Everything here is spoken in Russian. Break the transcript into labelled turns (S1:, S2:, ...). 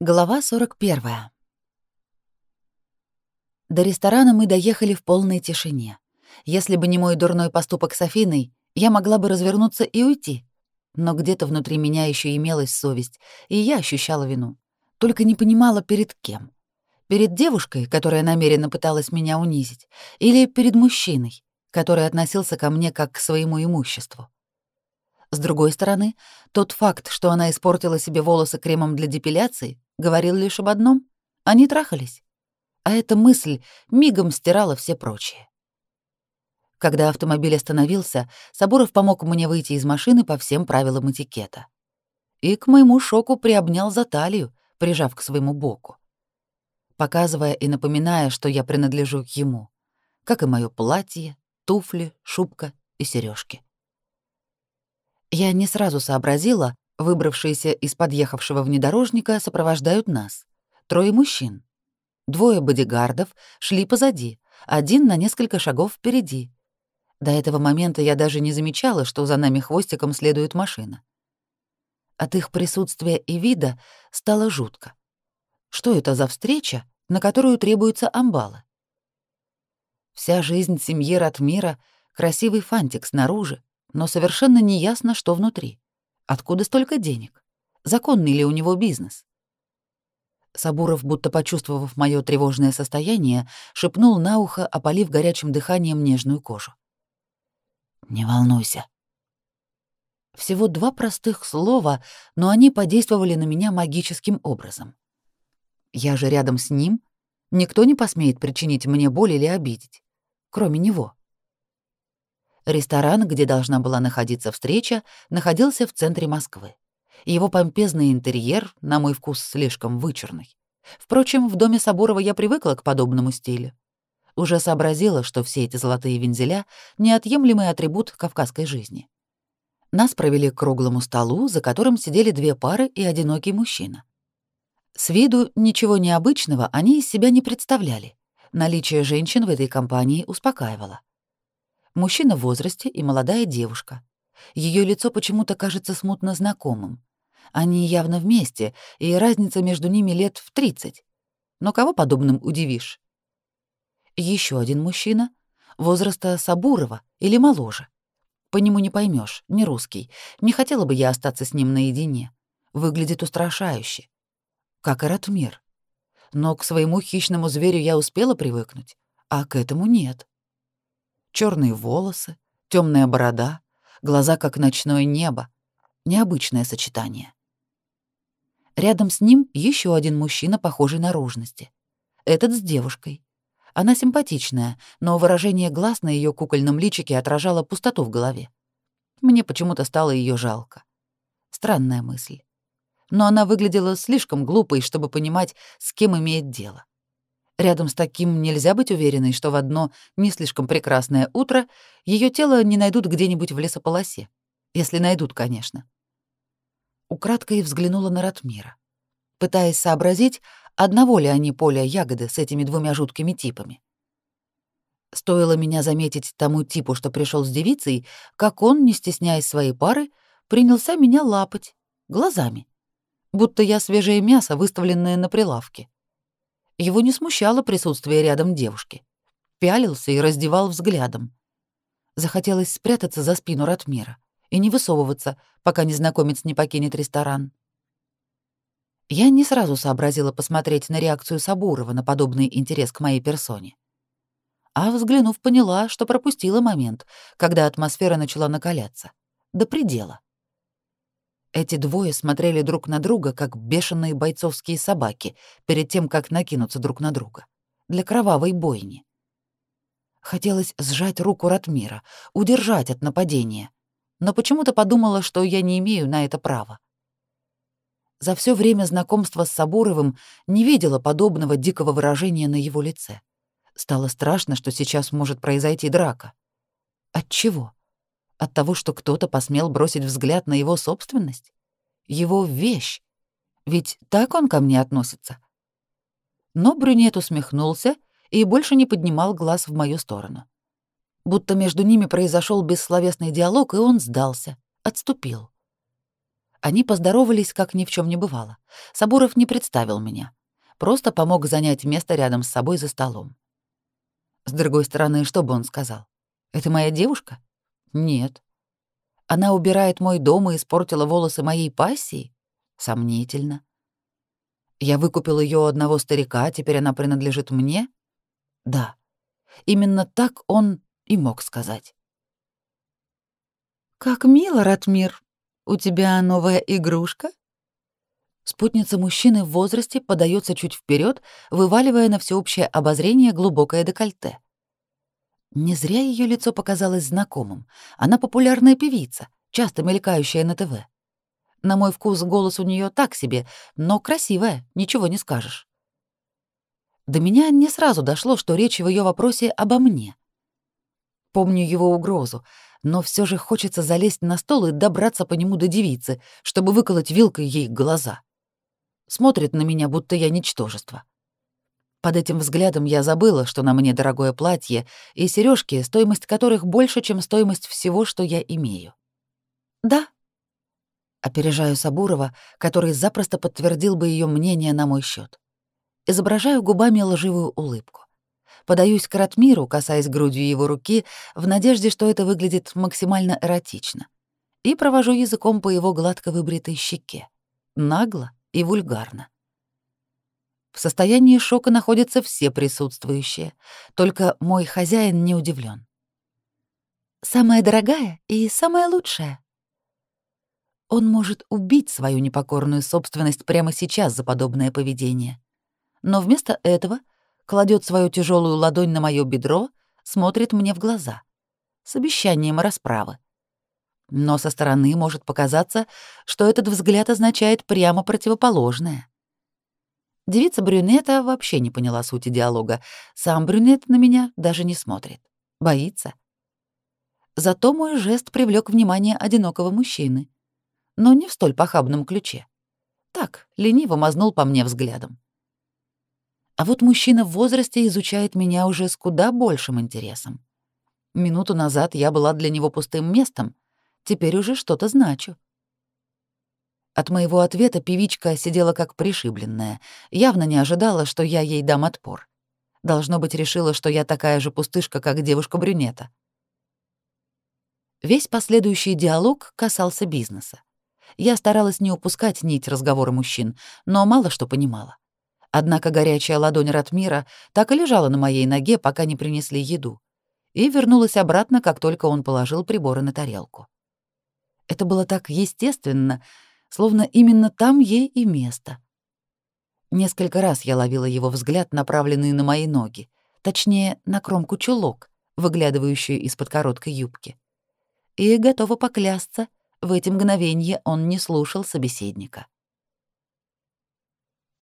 S1: Глава 41. До ресторана мы доехали в полной тишине. Если бы не мой дурной поступок с Афиной, я могла бы развернуться и уйти. Но где-то внутри меня еще имелась совесть, и я ощущала вину. Только не понимала, перед кем. Перед девушкой, которая намеренно пыталась меня унизить, или перед мужчиной, который относился ко мне как к своему имуществу. С другой стороны, тот факт, что она испортила себе волосы кремом для депиляции, говорил лишь об одном — они трахались. А эта мысль мигом стирала все прочие. Когда автомобиль остановился, Соборов помог мне выйти из машины по всем правилам этикета. И к моему шоку приобнял за талию, прижав к своему боку. Показывая и напоминая, что я принадлежу к ему, как и мое платье, туфли, шубка и сережки. Я не сразу сообразила, выбравшиеся из подъехавшего внедорожника сопровождают нас. Трое мужчин. Двое бодигардов шли позади, один на несколько шагов впереди. До этого момента я даже не замечала, что за нами хвостиком следует машина. От их присутствия и вида стало жутко. Что это за встреча, на которую требуются амбалы? Вся жизнь семьи Ратмира — красивый фантик снаружи, но совершенно неясно, что внутри. Откуда столько денег? Законный ли у него бизнес? Сабуров, будто почувствовав мое тревожное состояние, шепнул на ухо, опалив горячим дыханием нежную кожу. «Не волнуйся». Всего два простых слова, но они подействовали на меня магическим образом. Я же рядом с ним, никто не посмеет причинить мне боль или обидеть, кроме него. Ресторан, где должна была находиться встреча, находился в центре Москвы. Его помпезный интерьер, на мой вкус, слишком вычурный. Впрочем, в доме Соборова я привыкла к подобному стилю. Уже сообразила, что все эти золотые вензеля — неотъемлемый атрибут кавказской жизни. Нас провели к круглому столу, за которым сидели две пары и одинокий мужчина. С виду ничего необычного они из себя не представляли. Наличие женщин в этой компании успокаивало. Мужчина в возрасте и молодая девушка. Ее лицо почему-то кажется смутно знакомым. Они явно вместе, и разница между ними лет в 30. Но кого подобным удивишь? Еще один мужчина, возраста Сабурова или моложе. По нему не поймешь, не русский. Не хотела бы я остаться с ним наедине. Выглядит устрашающе. Как и Ратмир. Но к своему хищному зверю я успела привыкнуть, а к этому нет черные волосы, темная борода, глаза как ночное небо. Необычное сочетание. Рядом с ним еще один мужчина похожей наружности. Этот с девушкой. Она симпатичная, но выражение глаз на ее кукольном личике отражало пустоту в голове. Мне почему-то стало ее жалко. Странная мысль. Но она выглядела слишком глупой, чтобы понимать, с кем имеет дело. Рядом с таким нельзя быть уверенной, что в одно не слишком прекрасное утро ее тело не найдут где-нибудь в лесополосе. Если найдут, конечно. Украдкой взглянула на Ратмира, пытаясь сообразить, одного ли они поля ягоды с этими двумя жуткими типами. Стоило меня заметить тому типу, что пришел с девицей, как он, не стесняясь своей пары, принялся меня лапать глазами, будто я свежее мясо, выставленное на прилавке. Его не смущало присутствие рядом девушки. Пялился и раздевал взглядом. Захотелось спрятаться за спину Ратмира и не высовываться, пока незнакомец не покинет ресторан. Я не сразу сообразила посмотреть на реакцию Сабурова на подобный интерес к моей персоне. А взглянув, поняла, что пропустила момент, когда атмосфера начала накаляться. До предела. Эти двое смотрели друг на друга, как бешеные бойцовские собаки, перед тем, как накинуться друг на друга. Для кровавой бойни. Хотелось сжать руку Ратмира, удержать от нападения, но почему-то подумала, что я не имею на это права. За все время знакомства с Сабуровым не видела подобного дикого выражения на его лице. Стало страшно, что сейчас может произойти драка. От чего? От того, что кто-то посмел бросить взгляд на его собственность? Его вещь? Ведь так он ко мне относится. Но брюнет усмехнулся и больше не поднимал глаз в мою сторону. Будто между ними произошел бессловесный диалог, и он сдался, отступил. Они поздоровались, как ни в чем не бывало. Сабуров не представил меня. Просто помог занять место рядом с собой за столом. С другой стороны, что бы он сказал? Это моя девушка? Нет. Она убирает мой дом и испортила волосы моей пассии? Сомнительно. Я выкупил ее у одного старика, а теперь она принадлежит мне? Да. Именно так он и мог сказать. «Как мило, Ратмир. У тебя новая игрушка?» Спутница мужчины в возрасте подается чуть вперед, вываливая на всеобщее обозрение глубокое декольте. Не зря ее лицо показалось знакомым. Она популярная певица, часто мелькающая на ТВ. На мой вкус голос у нее так себе, но красивая, ничего не скажешь. До меня не сразу дошло, что речь в ее вопросе обо мне. Помню его угрозу, но все же хочется залезть на стол и добраться по нему до девицы, чтобы выколоть вилкой ей глаза. Смотрит на меня, будто я ничтожество. Под этим взглядом я забыла, что на мне дорогое платье и сережки, стоимость которых больше, чем стоимость всего, что я имею. Да. Опережаю Сабурова, который запросто подтвердил бы ее мнение на мой счет. Изображаю губами лживую улыбку. Подаюсь к Ратмиру, касаясь грудью его руки, в надежде, что это выглядит максимально эротично. И провожу языком по его гладко выбритой щеке. Нагло и вульгарно. В состоянии шока находятся все присутствующие, только мой хозяин не удивлен. «Самая дорогая и самая лучшая». Он может убить свою непокорную собственность прямо сейчас за подобное поведение. Но вместо этого кладет свою тяжелую ладонь на мое бедро, смотрит мне в глаза с обещанием расправы. Но со стороны может показаться, что этот взгляд означает прямо противоположное. Девица брюнета вообще не поняла сути диалога. Сам брюнет на меня даже не смотрит. Боится. Зато мой жест привлек внимание одинокого мужчины. Но не в столь похабном ключе. Так, лениво мазнул по мне взглядом. А вот мужчина в возрасте изучает меня уже с куда большим интересом. Минуту назад я была для него пустым местом, теперь уже что-то значу. От моего ответа певичка сидела как пришибленная, явно не ожидала, что я ей дам отпор. Должно быть, решила, что я такая же пустышка, как девушка-брюнета. Весь последующий диалог касался бизнеса. Я старалась не упускать нить разговора мужчин, но мало что понимала. Однако горячая ладонь Ратмира так и лежала на моей ноге, пока не принесли еду, и вернулась обратно, как только он положил приборы на тарелку. Это было так естественно, словно именно там ей и место. Несколько раз я ловила его взгляд, направленный на мои ноги, точнее, на кромку чулок, выглядывающую из-под короткой юбки. И готова поклясться, в эти мгновения он не слушал собеседника.